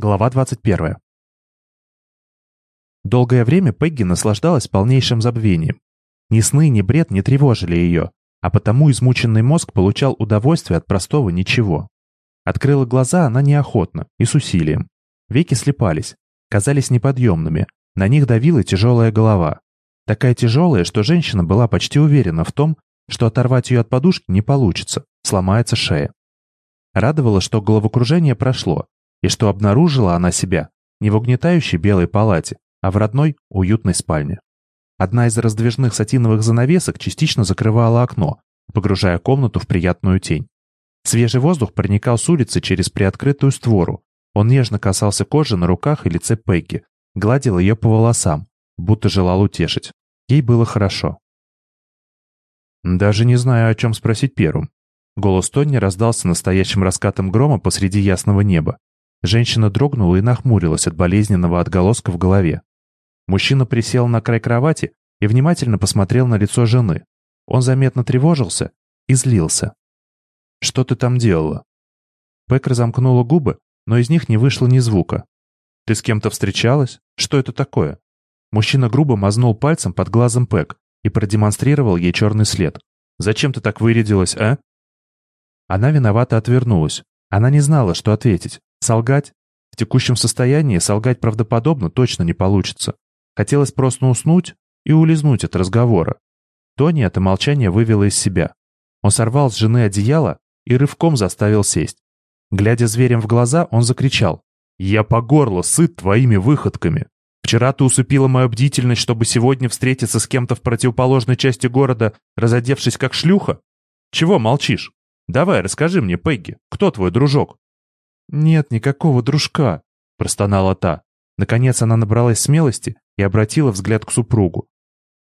Глава 21. Долгое время Пегги наслаждалась полнейшим забвением. Ни сны, ни бред не тревожили ее, а потому измученный мозг получал удовольствие от простого ничего. Открыла глаза она неохотно и с усилием. Веки слепались, казались неподъемными, на них давила тяжелая голова. Такая тяжелая, что женщина была почти уверена в том, что оторвать ее от подушки не получится, сломается шея. Радовало, что головокружение прошло, и что обнаружила она себя не в угнетающей белой палате, а в родной, уютной спальне. Одна из раздвижных сатиновых занавесок частично закрывала окно, погружая комнату в приятную тень. Свежий воздух проникал с улицы через приоткрытую створу. Он нежно касался кожи на руках и лице Пегги, гладил ее по волосам, будто желал утешить. Ей было хорошо. Даже не знаю, о чем спросить первым. Голос Тони раздался настоящим раскатом грома посреди ясного неба. Женщина дрогнула и нахмурилась от болезненного отголоска в голове. Мужчина присел на край кровати и внимательно посмотрел на лицо жены. Он заметно тревожился и злился. «Что ты там делала?» Пэк разомкнула губы, но из них не вышло ни звука. «Ты с кем-то встречалась? Что это такое?» Мужчина грубо мазнул пальцем под глазом Пэк и продемонстрировал ей черный след. «Зачем ты так вырядилась, а?» Она виновато отвернулась. Она не знала, что ответить. Солгать? В текущем состоянии солгать правдоподобно точно не получится. Хотелось просто уснуть и улизнуть от разговора. Тони это молчание вывело из себя. Он сорвал с жены одеяло и рывком заставил сесть. Глядя зверем в глаза, он закричал. «Я по горло сыт твоими выходками. Вчера ты усыпила мою бдительность, чтобы сегодня встретиться с кем-то в противоположной части города, разодевшись как шлюха? Чего молчишь? Давай, расскажи мне, Пегги, кто твой дружок?» «Нет никакого дружка», — простонала та. Наконец она набралась смелости и обратила взгляд к супругу.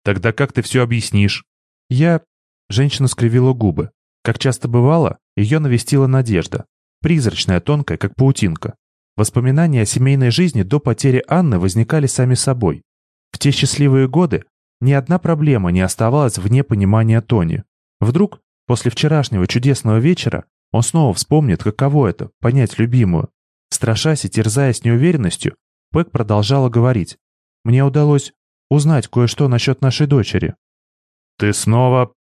«Тогда как ты все объяснишь?» «Я...» Женщина скривила губы. Как часто бывало, ее навестила надежда. Призрачная, тонкая, как паутинка. Воспоминания о семейной жизни до потери Анны возникали сами собой. В те счастливые годы ни одна проблема не оставалась вне понимания Тони. Вдруг, после вчерашнего чудесного вечера, он снова вспомнит, каково это — понять любимую. Страшась и терзаясь неуверенностью, Пэк продолжала говорить. «Мне удалось узнать кое-что насчет нашей дочери». «Ты снова...»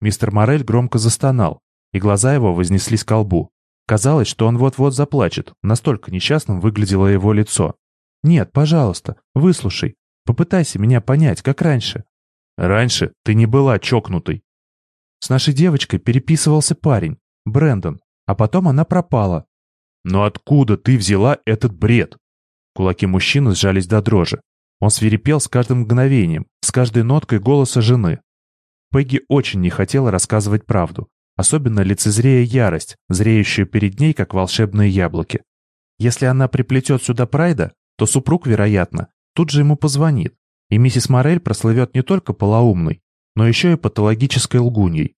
Мистер Морель громко застонал, и глаза его вознеслись к лбу. Казалось, что он вот-вот заплачет, настолько несчастным выглядело его лицо. «Нет, пожалуйста, выслушай. Попытайся меня понять, как раньше». «Раньше ты не была чокнутой». С нашей девочкой переписывался парень, Брэндон, а потом она пропала. «Но откуда ты взяла этот бред?» Кулаки мужчины сжались до дрожи. Он свирепел с каждым мгновением, с каждой ноткой голоса жены. Пегги очень не хотела рассказывать правду, особенно лицезрея ярость, зреющую перед ней, как волшебные яблоки. Если она приплетет сюда Прайда, то супруг, вероятно, тут же ему позвонит, и миссис Морель прослывет не только полоумной, но еще и патологической лгуньей.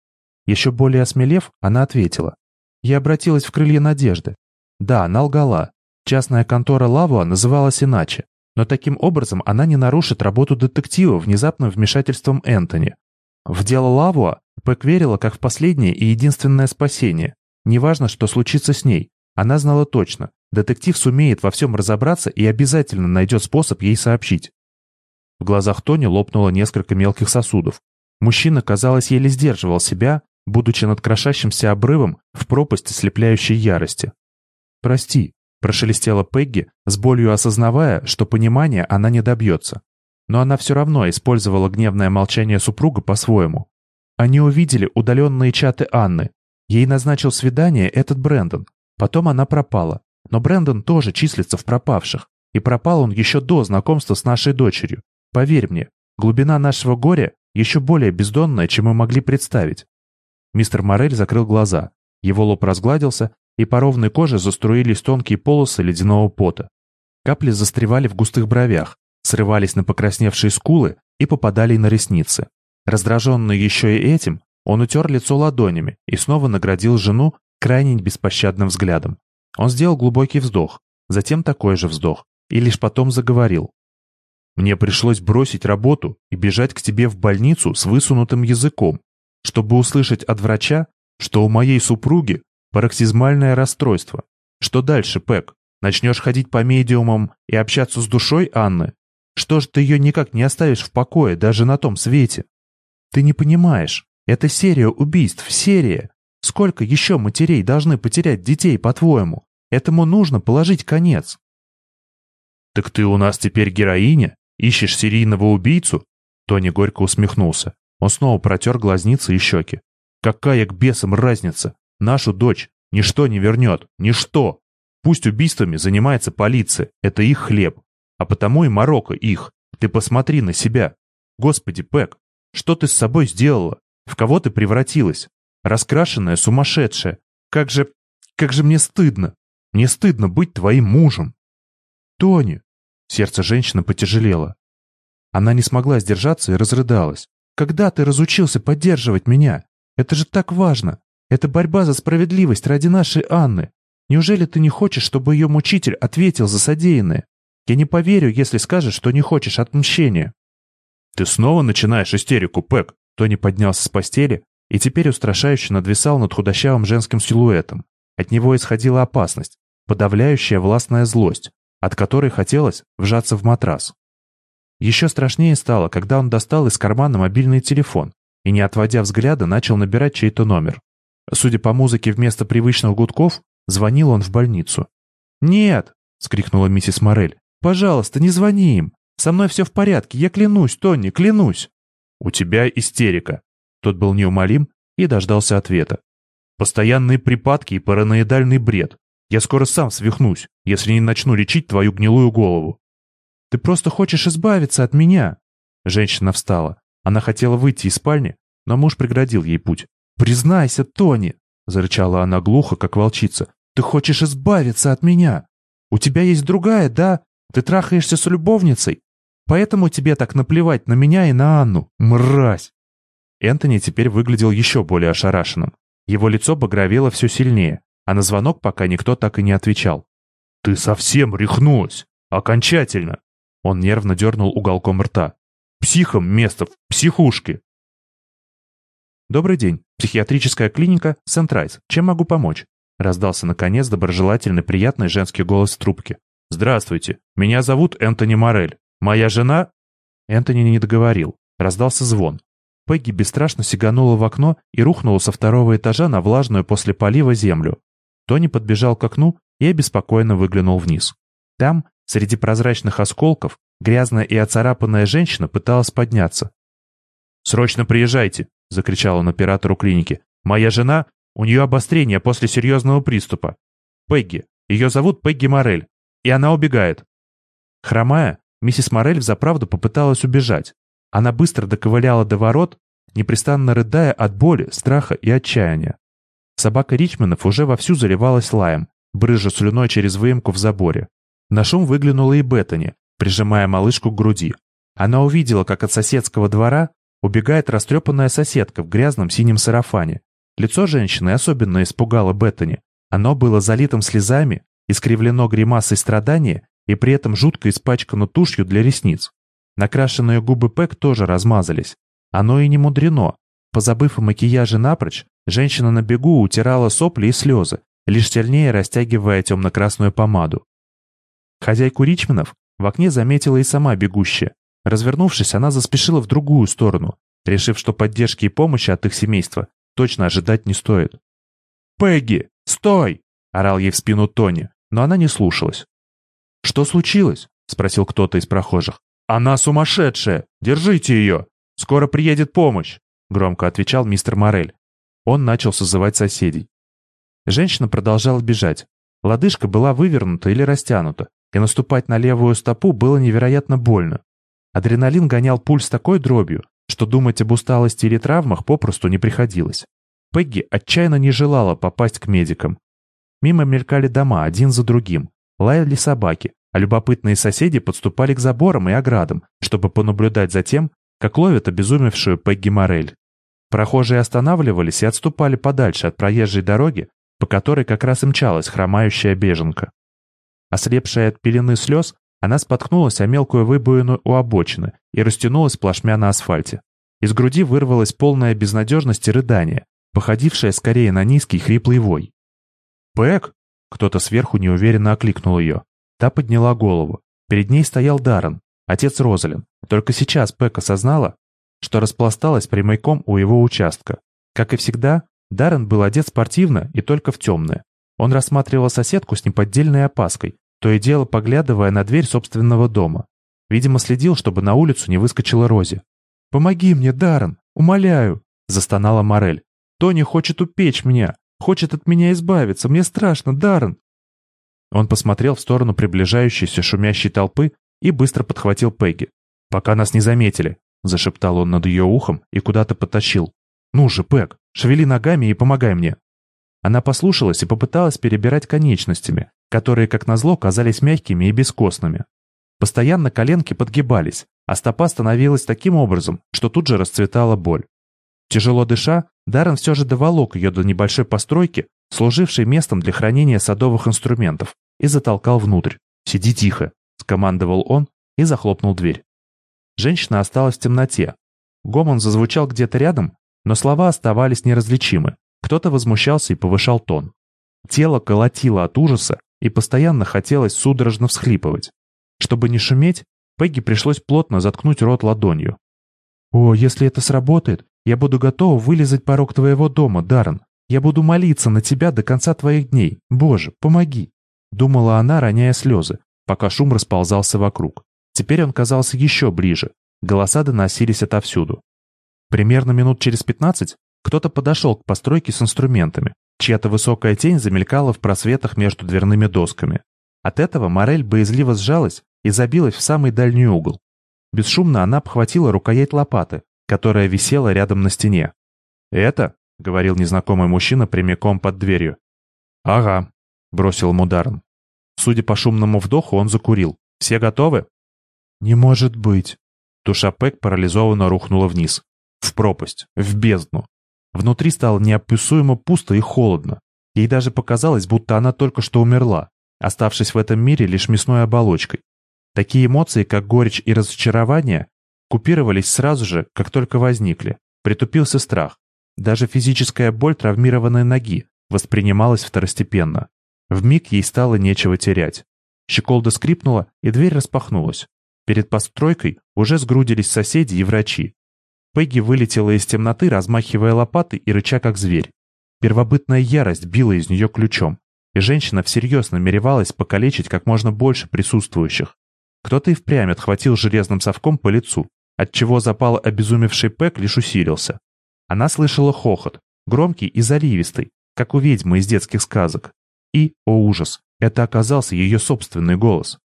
Еще более осмелев, она ответила. Я обратилась в крылья надежды. Да, она лгала. Частная контора Лавуа называлась иначе, но таким образом она не нарушит работу детектива внезапным вмешательством Энтони. В дело Лавуа Пэк верила как в последнее и единственное спасение. Неважно, что случится с ней, она знала точно. Детектив сумеет во всем разобраться и обязательно найдет способ ей сообщить. В глазах Тони лопнуло несколько мелких сосудов. Мужчина, казалось, еле сдерживал себя, будучи над крошащимся обрывом в пропасть ослепляющей ярости. «Прости», — прошелестела Пегги, с болью осознавая, что понимания она не добьется. Но она все равно использовала гневное молчание супруга по-своему. Они увидели удаленные чаты Анны. Ей назначил свидание этот Брэндон. Потом она пропала. Но Брэндон тоже числится в пропавших. И пропал он еще до знакомства с нашей дочерью. Поверь мне, глубина нашего горя еще более бездонная, чем мы могли представить. Мистер Морель закрыл глаза. Его лоб разгладился, и по ровной коже заструились тонкие полосы ледяного пота. Капли застревали в густых бровях, срывались на покрасневшие скулы и попадали на ресницы. Раздраженный еще и этим, он утер лицо ладонями и снова наградил жену крайне беспощадным взглядом. Он сделал глубокий вздох, затем такой же вздох, и лишь потом заговорил. «Мне пришлось бросить работу и бежать к тебе в больницу с высунутым языком, чтобы услышать от врача, что у моей супруги пароксизмальное расстройство. Что дальше, Пэк? Начнешь ходить по медиумам и общаться с душой Анны? Что ж ты ее никак не оставишь в покое даже на том свете? Ты не понимаешь. Это серия убийств, серия. Сколько еще матерей должны потерять детей, по-твоему? Этому нужно положить конец. «Так ты у нас теперь героиня? Ищешь серийного убийцу?» Тони горько усмехнулся. Он снова протер глазницы и щеки. «Какая к бесам разница? Нашу дочь ничто не вернет. Ничто. Пусть убийствами занимается полиция. Это их хлеб. А потому и Марокко их. Ты посмотри на себя. Господи, Пэк, что ты с собой сделала? В кого ты превратилась? Раскрашенная, сумасшедшая. Как же... как же мне стыдно. Мне стыдно быть твоим мужем. Тони. Сердце женщины потяжелело. Она не смогла сдержаться и разрыдалась. Когда ты разучился поддерживать меня? Это же так важно. Это борьба за справедливость ради нашей Анны. Неужели ты не хочешь, чтобы ее мучитель ответил за содеянное? Я не поверю, если скажешь, что не хочешь отмщения. Ты снова начинаешь истерику, Пэк. Тони поднялся с постели и теперь устрашающе надвисал над худощавым женским силуэтом. От него исходила опасность, подавляющая властная злость, от которой хотелось вжаться в матрас. Еще страшнее стало, когда он достал из кармана мобильный телефон и, не отводя взгляда, начал набирать чей-то номер. Судя по музыке вместо привычных гудков, звонил он в больницу. «Нет!» — скрикнула миссис Морель. «Пожалуйста, не звони им! Со мной все в порядке, я клянусь, Тони, клянусь!» «У тебя истерика!» Тот был неумолим и дождался ответа. «Постоянные припадки и параноидальный бред. Я скоро сам свихнусь, если не начну лечить твою гнилую голову». «Ты просто хочешь избавиться от меня!» Женщина встала. Она хотела выйти из спальни, но муж преградил ей путь. «Признайся, Тони!» — зарычала она глухо, как волчица. «Ты хочешь избавиться от меня! У тебя есть другая, да? Ты трахаешься с любовницей? Поэтому тебе так наплевать на меня и на Анну, мразь!» Энтони теперь выглядел еще более ошарашенным. Его лицо багровело все сильнее, а на звонок пока никто так и не отвечал. «Ты совсем рехнулась! Окончательно!» Он нервно дернул уголком рта. «Психом место в психушке!» «Добрый день. Психиатрическая клиника Сентрайз. Чем могу помочь?» Раздался, наконец, доброжелательный, приятный женский голос в трубке. «Здравствуйте. Меня зовут Энтони Морель. Моя жена...» Энтони не договорил. Раздался звон. Пегги бесстрашно сиганула в окно и рухнула со второго этажа на влажную после полива землю. Тони подбежал к окну и обеспокоенно выглянул вниз. Там, среди прозрачных осколков, грязная и оцарапанная женщина пыталась подняться. «Срочно приезжайте!» — закричал он оператору клиники. «Моя жена, у нее обострение после серьезного приступа. Пегги, ее зовут Пегги Морель, и она убегает». Хромая, миссис Морель взаправду попыталась убежать. Она быстро доковыляла до ворот, непрестанно рыдая от боли, страха и отчаяния. Собака Ричманов уже вовсю заливалась лаем, брыжа слюной через выемку в заборе. На шум выглянула и Беттани, прижимая малышку к груди. Она увидела, как от соседского двора Убегает растрепанная соседка в грязном синем сарафане. Лицо женщины особенно испугало Беттани. Оно было залитым слезами, искривлено гримасой страдания и при этом жутко испачкано тушью для ресниц. Накрашенные губы Пэк тоже размазались. Оно и не мудрено. Позабыв о макияже напрочь, женщина на бегу утирала сопли и слезы, лишь сильнее растягивая темно-красную помаду. Хозяйку Ричманов в окне заметила и сама бегущая, Развернувшись, она заспешила в другую сторону, решив, что поддержки и помощи от их семейства точно ожидать не стоит. «Пегги, стой!» — орал ей в спину Тони, но она не слушалась. «Что случилось?» — спросил кто-то из прохожих. «Она сумасшедшая! Держите ее! Скоро приедет помощь!» — громко отвечал мистер Морель. Он начал созывать соседей. Женщина продолжала бежать. Лодыжка была вывернута или растянута, и наступать на левую стопу было невероятно больно. Адреналин гонял пульс такой дробью, что думать об усталости или травмах попросту не приходилось. Пегги отчаянно не желала попасть к медикам. Мимо мелькали дома один за другим, лаяли собаки, а любопытные соседи подступали к заборам и оградам, чтобы понаблюдать за тем, как ловят обезумевшую Пегги Морель. Прохожие останавливались и отступали подальше от проезжей дороги, по которой как раз и мчалась хромающая беженка. Ослепшая от пелены слез, она споткнулась о мелкую выбоину у обочины и растянулась плашмя на асфальте. Из груди вырвалась полная безнадежность и рыдание, походившее скорее на низкий хриплый вой. «Пэк!» Кто-то сверху неуверенно окликнул ее. Та подняла голову. Перед ней стоял Даррен, отец Розалин. Только сейчас Пэк осознала, что распласталась прямиком у его участка. Как и всегда, Даррен был одет спортивно и только в темное. Он рассматривал соседку с неподдельной опаской, то и дело поглядывая на дверь собственного дома. Видимо, следил, чтобы на улицу не выскочила Рози. «Помоги мне, Даррен, умоляю!» – застонала Морель. «Тони хочет упечь меня, хочет от меня избавиться, мне страшно, Даррен!» Он посмотрел в сторону приближающейся шумящей толпы и быстро подхватил Пегги. «Пока нас не заметили», — зашептал он над ее ухом и куда-то потащил. «Ну же, Пэг, шевели ногами и помогай мне». Она послушалась и попыталась перебирать конечностями, которые, как назло, казались мягкими и бескостными. Постоянно коленки подгибались, а стопа становилась таким образом, что тут же расцветала боль. Тяжело дыша, Даррен все же доволок ее до небольшой постройки, служившей местом для хранения садовых инструментов, и затолкал внутрь. «Сиди тихо», — скомандовал он и захлопнул дверь. Женщина осталась в темноте. Гомон зазвучал где-то рядом, но слова оставались неразличимы. Кто-то возмущался и повышал тон. Тело колотило от ужаса, и постоянно хотелось судорожно всхлипывать. Чтобы не шуметь, Пегги пришлось плотно заткнуть рот ладонью. «О, если это сработает, я буду готова вылезать порог твоего дома, Даррен. Я буду молиться на тебя до конца твоих дней. Боже, помоги!» Думала она, роняя слезы, пока шум расползался вокруг. Теперь он казался еще ближе. Голоса доносились отовсюду. Примерно минут через пятнадцать кто-то подошел к постройке с инструментами. Чья-то высокая тень замелькала в просветах между дверными досками. От этого Морель боязливо сжалась и забилась в самый дальний угол. Бесшумно она обхватила рукоять лопаты, которая висела рядом на стене. «Это?» — говорил незнакомый мужчина прямиком под дверью. «Ага», — бросил ему. Судя по шумному вдоху, он закурил. «Все готовы?» «Не может быть!» Душа Пэк парализованно рухнула вниз. В пропасть, в бездну. Внутри стало неописуемо пусто и холодно. Ей даже показалось, будто она только что умерла, оставшись в этом мире лишь мясной оболочкой. Такие эмоции, как горечь и разочарование, купировались сразу же, как только возникли. Притупился страх. Даже физическая боль травмированной ноги воспринималась второстепенно. В миг ей стало нечего терять. Щеколда скрипнула, и дверь распахнулась. Перед постройкой уже сгрудились соседи и врачи. Пегги вылетела из темноты, размахивая лопатой и рыча как зверь. Первобытная ярость била из нее ключом, и женщина всерьез намеревалась покалечить как можно больше присутствующих. Кто-то и впрямь отхватил железным совком по лицу, отчего запал обезумевший Пэк лишь усилился. Она слышала хохот, громкий и заливистый, как у ведьмы из детских сказок. И, о ужас, это оказался ее собственный голос.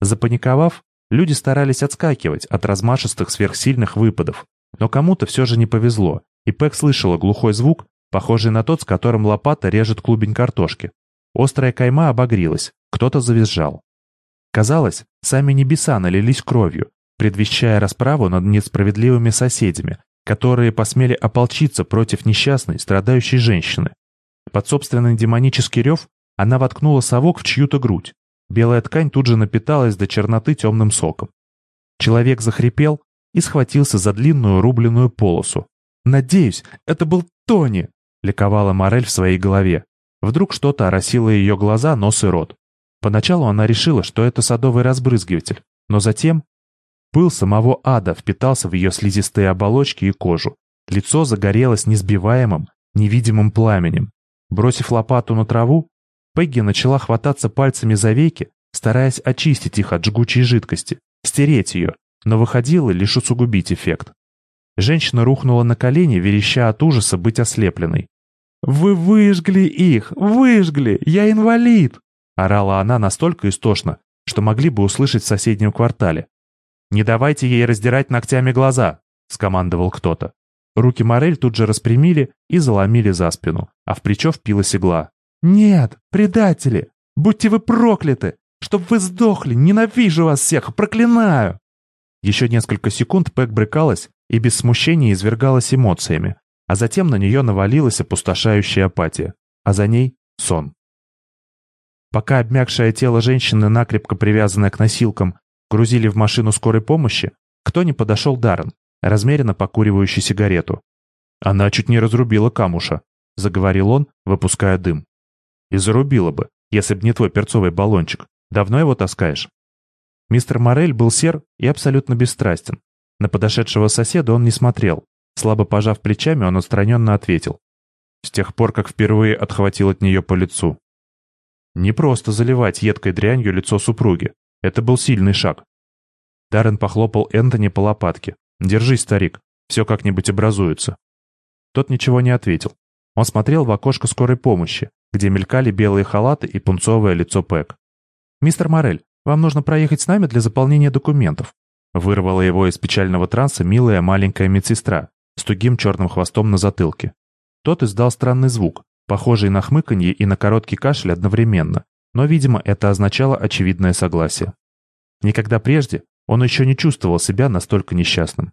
Запаниковав, люди старались отскакивать от размашистых сверхсильных выпадов, но кому-то все же не повезло, и Пэк слышала глухой звук, похожий на тот, с которым лопата режет клубень картошки. Острая кайма обогрелась, кто-то завизжал. Казалось, сами небеса налились кровью, предвещая расправу над несправедливыми соседями, которые посмели ополчиться против несчастной, страдающей женщины. Под собственный демонический рев она воткнула совок в чью-то грудь. Белая ткань тут же напиталась до черноты темным соком. Человек захрипел и схватился за длинную рубленную полосу. «Надеюсь, это был Тони!» — ликовала Морель в своей голове. Вдруг что-то оросило ее глаза, нос и рот. Поначалу она решила, что это садовый разбрызгиватель, но затем пыл самого ада впитался в ее слизистые оболочки и кожу. Лицо загорелось несбиваемым, невидимым пламенем. Бросив лопату на траву, Пегги начала хвататься пальцами за веки, стараясь очистить их от жгучей жидкости, стереть ее, но выходило лишь усугубить эффект. Женщина рухнула на колени, вереща от ужаса быть ослепленной. «Вы выжгли их! Выжгли! Я инвалид!» Орала она настолько истошно, что могли бы услышать в соседнем квартале. «Не давайте ей раздирать ногтями глаза!» — скомандовал кто-то. Руки Морель тут же распрямили и заломили за спину, а в плечо впилась игла. «Нет, предатели! Будьте вы прокляты! Чтоб вы сдохли! Ненавижу вас всех! Проклинаю!» Еще несколько секунд Пэк брыкалась и без смущения извергалась эмоциями, а затем на нее навалилась опустошающая апатия, а за ней — сон. Пока обмякшее тело женщины, накрепко привязанное к носилкам, грузили в машину скорой помощи, кто не подошел Даррен, размеренно покуривающий сигарету. «Она чуть не разрубила камуша», — заговорил он, выпуская дым. «И зарубила бы, если б не твой перцовый баллончик. Давно его таскаешь?» Мистер Морель был сер и абсолютно бесстрастен. На подошедшего соседа он не смотрел. Слабо пожав плечами, он отстраненно ответил. С тех пор, как впервые отхватил от нее по лицу. Не просто заливать едкой дрянью лицо супруги. Это был сильный шаг. Даррен похлопал Энтони по лопатке. «Держись, старик, все как-нибудь образуется». Тот ничего не ответил. Он смотрел в окошко скорой помощи, где мелькали белые халаты и пунцовое лицо Пэк. «Мистер Морель, вам нужно проехать с нами для заполнения документов». Вырвала его из печального транса милая маленькая медсестра с тугим черным хвостом на затылке. Тот издал странный звук, похожий на хмыканье и на короткий кашель одновременно, но, видимо, это означало очевидное согласие. Никогда прежде он еще не чувствовал себя настолько несчастным.